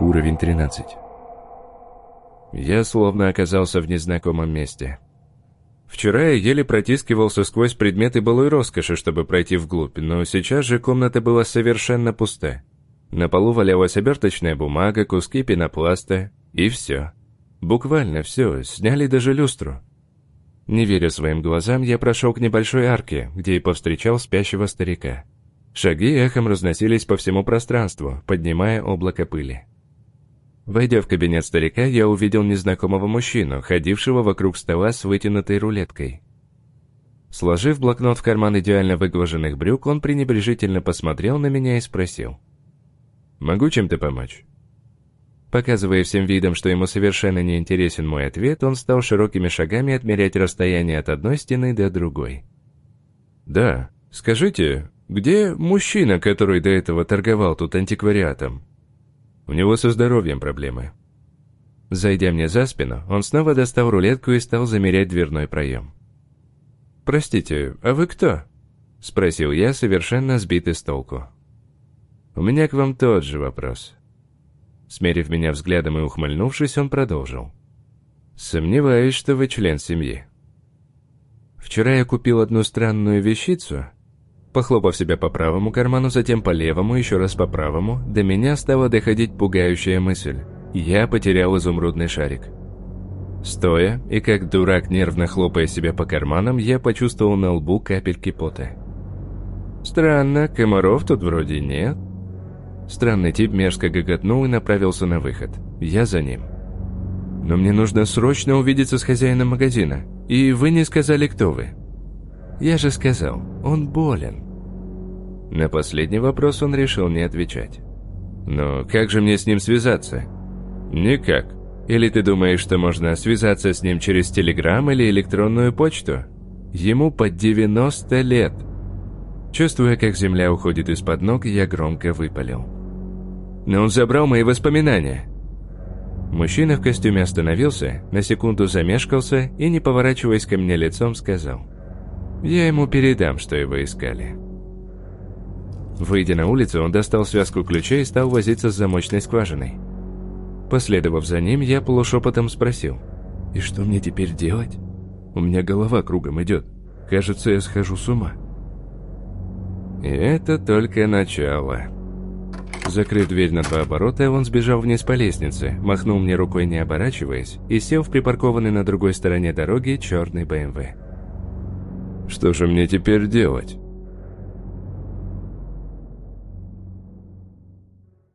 Уровень 13. Я словно оказался в незнакомом месте. Вчера я еле протискивался сквозь предметы былой роскоши, чтобы пройти вглубь, но сейчас же комната была совершенно пуста. На полу валялась оберточная бумага, куски пенопласта, и все. Буквально все, сняли даже люстру. Не веря своим глазам, я прошел к небольшой арке, где и повстречал спящего старика. Шаги эхом разносились по всему пространству, поднимая облако пыли. Войдя в кабинет старика, я увидел незнакомого мужчину, ходившего вокруг стола с вытянутой рулеткой. Сложив блокнот в карман идеально выглаженных брюк, он пренебрежительно посмотрел на меня и спросил. «Могу чем-то помочь?» Показывая всем видом, что ему совершенно не интересен мой ответ, он стал широкими шагами отмерять расстояние от одной стены до другой. «Да, скажите, где мужчина, который до этого торговал тут антиквариатом?» У него со здоровьем проблемы. Зайдя мне за спину, он снова достал рулетку и стал замерять дверной проем. «Простите, а вы кто?» — спросил я, совершенно сбитый с толку. «У меня к вам тот же вопрос». Смерив меня взглядом и ухмыльнувшись, он продолжил. «Сомневаюсь, что вы член семьи. Вчера я купил одну странную вещицу, Похлопав себя по правому карману, затем по левому, еще раз по правому, до меня стала доходить пугающая мысль. Я потерял изумрудный шарик. Стоя и как дурак нервно хлопая себя по карманам, я почувствовал на лбу капельки пота. Странно, комаров тут вроде нет. Странный тип мерзко гоготнул и направился на выход. Я за ним. Но мне нужно срочно увидеться с хозяином магазина. И вы не сказали, кто вы. Я же сказал, он болен. На последний вопрос он решил не отвечать. Но как же мне с ним связаться? Никак. Или ты думаешь, что можно связаться с ним через телеграм или электронную почту? Ему под 90 лет. Чувствуя, как земля уходит из-под ног, я громко выпалил. Но он забрал мои воспоминания. Мужчина в костюме остановился, на секунду замешкался и, не поворачиваясь ко мне лицом, сказал – я ему передам, что его искали. Выйдя на улицу, он достал связку ключей и стал возиться с замочной скважиной. Последовав за ним, я полушепотом спросил. «И что мне теперь делать? У меня голова кругом идет. Кажется, я схожу с ума». И это только начало. Закрыв дверь на два оборота, он сбежал вниз по лестнице, махнул мне рукой не оборачиваясь и сел в припаркованный на другой стороне дороги черный БМВ. Что же мне теперь делать?